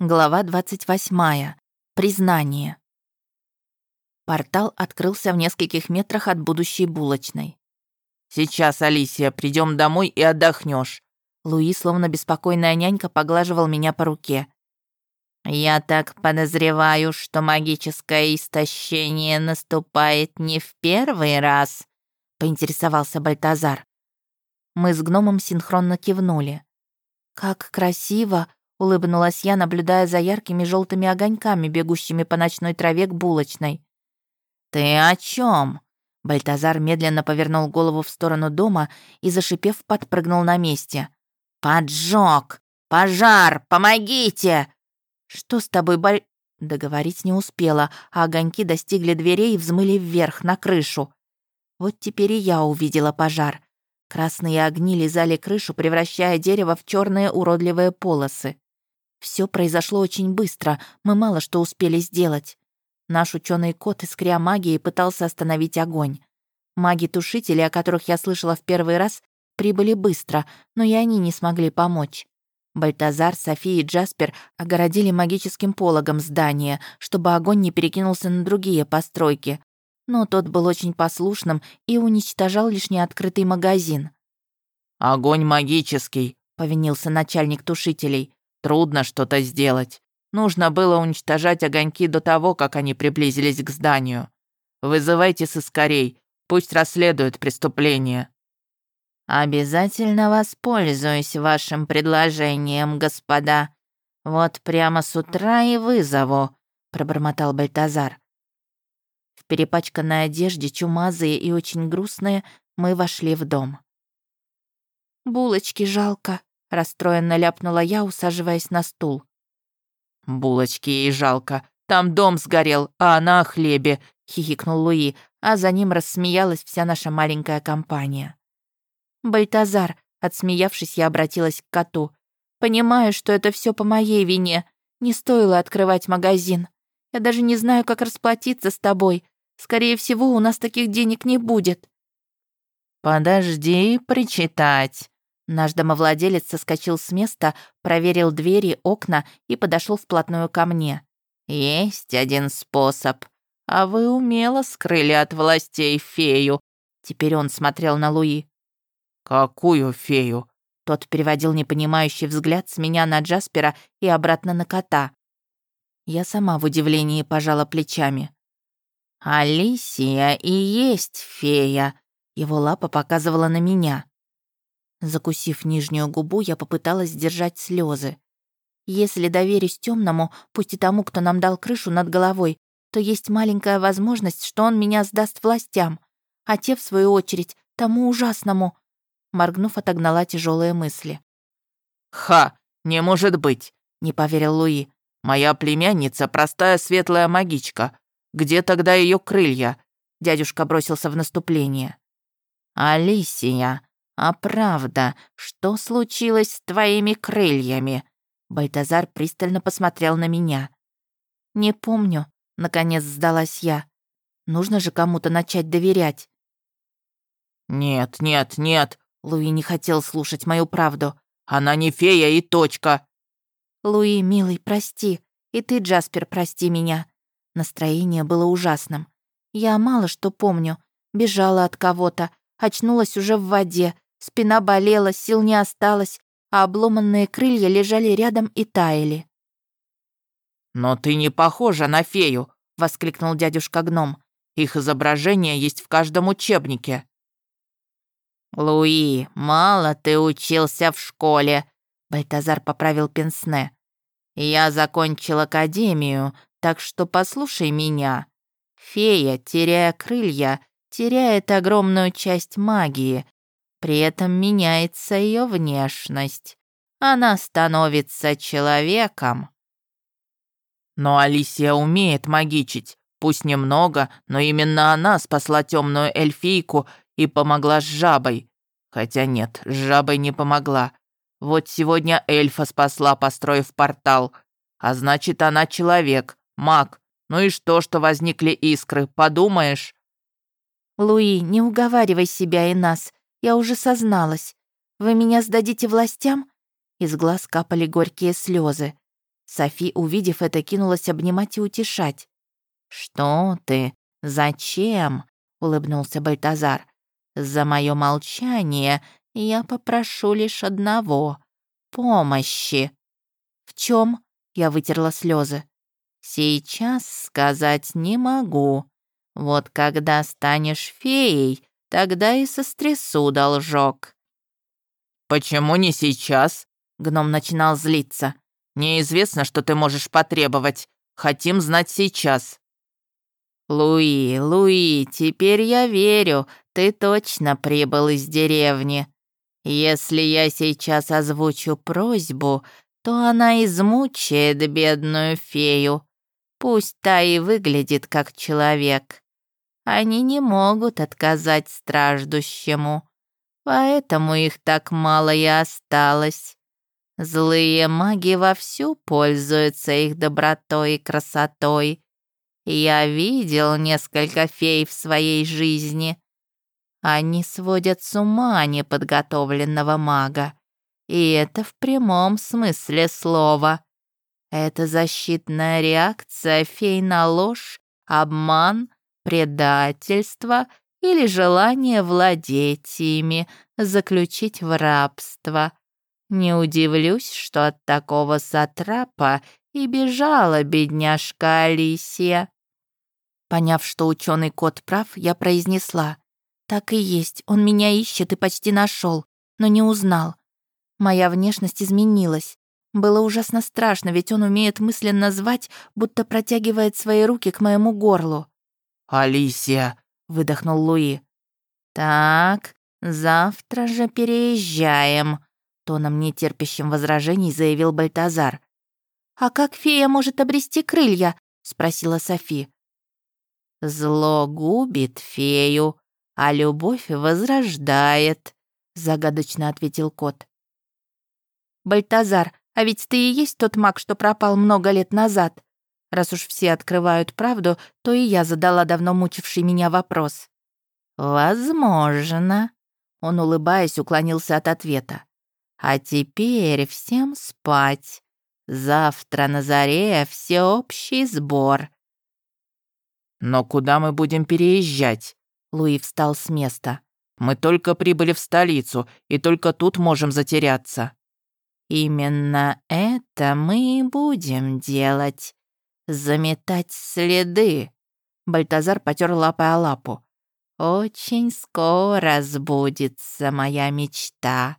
Глава 28. Признание. Портал открылся в нескольких метрах от будущей булочной. «Сейчас, Алисия, придем домой и отдохнешь. Луи, словно беспокойная нянька, поглаживал меня по руке. «Я так подозреваю, что магическое истощение наступает не в первый раз», — поинтересовался Бальтазар. Мы с гномом синхронно кивнули. «Как красиво!» Улыбнулась я, наблюдая за яркими желтыми огоньками, бегущими по ночной траве к булочной. «Ты о чем? Бальтазар медленно повернул голову в сторону дома и, зашипев, подпрыгнул на месте. «Поджог! Пожар! Помогите!» «Что с тобой, Баль...» Договорить не успела, а огоньки достигли дверей и взмыли вверх, на крышу. Вот теперь и я увидела пожар. Красные огни лизали крышу, превращая дерево в черные уродливые полосы. Все произошло очень быстро, мы мало что успели сделать. Наш ученый кот, искря магией, пытался остановить огонь. Маги-тушители, о которых я слышала в первый раз, прибыли быстро, но и они не смогли помочь. Бальтазар, София и Джаспер огородили магическим пологом здание, чтобы огонь не перекинулся на другие постройки. Но тот был очень послушным и уничтожал лишь неоткрытый магазин. «Огонь магический», — повинился начальник тушителей. Трудно что-то сделать. Нужно было уничтожать огоньки до того, как они приблизились к зданию. Вызывайте сыскарей, пусть расследуют преступление». «Обязательно воспользуюсь вашим предложением, господа. Вот прямо с утра и вызову», — пробормотал Бальтазар. В перепачканной одежде, чумазые и очень грустные, мы вошли в дом. «Булочки жалко», Расстроенно ляпнула я, усаживаясь на стул. «Булочки ей жалко. Там дом сгорел, а она о хлебе», — хихикнул Луи, а за ним рассмеялась вся наша маленькая компания. «Бальтазар», — отсмеявшись, я обратилась к коту. «Понимаю, что это все по моей вине. Не стоило открывать магазин. Я даже не знаю, как расплатиться с тобой. Скорее всего, у нас таких денег не будет». «Подожди причитать», Наш домовладелец соскочил с места, проверил двери, окна и подошел вплотную ко мне. «Есть один способ. А вы умело скрыли от властей фею». Теперь он смотрел на Луи. «Какую фею?» Тот переводил непонимающий взгляд с меня на Джаспера и обратно на кота. Я сама в удивлении пожала плечами. «Алисия и есть фея», — его лапа показывала на меня. Закусив нижнюю губу, я попыталась сдержать слезы. Если доверюсь темному, пусть и тому, кто нам дал крышу над головой, то есть маленькая возможность, что он меня сдаст властям, а те, в свою очередь, тому ужасному. Моргнув, отогнала тяжелые мысли. «Ха! Не может быть!» — не поверил Луи. «Моя племянница — простая светлая магичка. Где тогда ее крылья?» Дядюшка бросился в наступление. «Алисия!» «А правда, что случилось с твоими крыльями?» Бальтазар пристально посмотрел на меня. «Не помню», — наконец сдалась я. «Нужно же кому-то начать доверять». «Нет, нет, нет», — Луи не хотел слушать мою правду. «Она не фея и точка». «Луи, милый, прости. И ты, Джаспер, прости меня». Настроение было ужасным. Я мало что помню. Бежала от кого-то, очнулась уже в воде, Спина болела, сил не осталось, а обломанные крылья лежали рядом и таяли. «Но ты не похожа на фею!» — воскликнул дядюшка-гном. «Их изображение есть в каждом учебнике». «Луи, мало ты учился в школе», — Бальтазар поправил Пенсне. «Я закончил академию, так что послушай меня. Фея, теряя крылья, теряет огромную часть магии, при этом меняется ее внешность. Она становится человеком. Но Алисия умеет магичить. Пусть немного, но именно она спасла темную эльфийку и помогла с жабой. Хотя нет, с жабой не помогла. Вот сегодня эльфа спасла, построив портал. А значит, она человек, маг. Ну и что, что возникли искры, подумаешь? Луи, не уговаривай себя и нас. Я уже созналась. Вы меня сдадите властям?» Из глаз капали горькие слезы. Софи, увидев это, кинулась обнимать и утешать. «Что ты? Зачем?» — улыбнулся Бальтазар. «За мое молчание я попрошу лишь одного — помощи». «В чем? я вытерла слезы. «Сейчас сказать не могу. Вот когда станешь феей, тогда и сострясу должок». «Почему не сейчас?» — гном начинал злиться. «Неизвестно, что ты можешь потребовать. Хотим знать сейчас». «Луи, Луи, теперь я верю, ты точно прибыл из деревни. Если я сейчас озвучу просьбу, то она измучает бедную фею. Пусть та и выглядит как человек. Они не могут отказать страждущему, поэтому их так мало и осталось. Злые маги вовсю пользуются их добротой и красотой. Я видел несколько фей в своей жизни. Они сводят с ума неподготовленного мага. И это в прямом смысле слова. Это защитная реакция фей на ложь, обман, предательство или желание владеть ими, заключить в рабство. Не удивлюсь, что от такого сатрапа и бежала бедняжка Алисия. Поняв, что ученый кот прав, я произнесла. «Так и есть, он меня ищет и почти нашел, но не узнал. Моя внешность изменилась. Было ужасно страшно, ведь он умеет мысленно звать, будто протягивает свои руки к моему горлу. «Алисия!» — выдохнул Луи. «Так, завтра же переезжаем», — тоном нетерпящим возражений заявил Бальтазар. «А как фея может обрести крылья?» — спросила Софи. «Зло губит фею, а любовь возрождает», — загадочно ответил кот. «Бальтазар, а ведь ты и есть тот маг, что пропал много лет назад. Раз уж все открывают правду, то и я задала давно мучивший меня вопрос». «Возможно», — он, улыбаясь, уклонился от ответа. «А теперь всем спать. Завтра на заре всеобщий сбор». «Но куда мы будем переезжать?» Луи встал с места. «Мы только прибыли в столицу, и только тут можем затеряться». Именно это мы и будем делать. Заметать следы. Бальтазар потер лапой о лапу. Очень скоро сбудется моя мечта.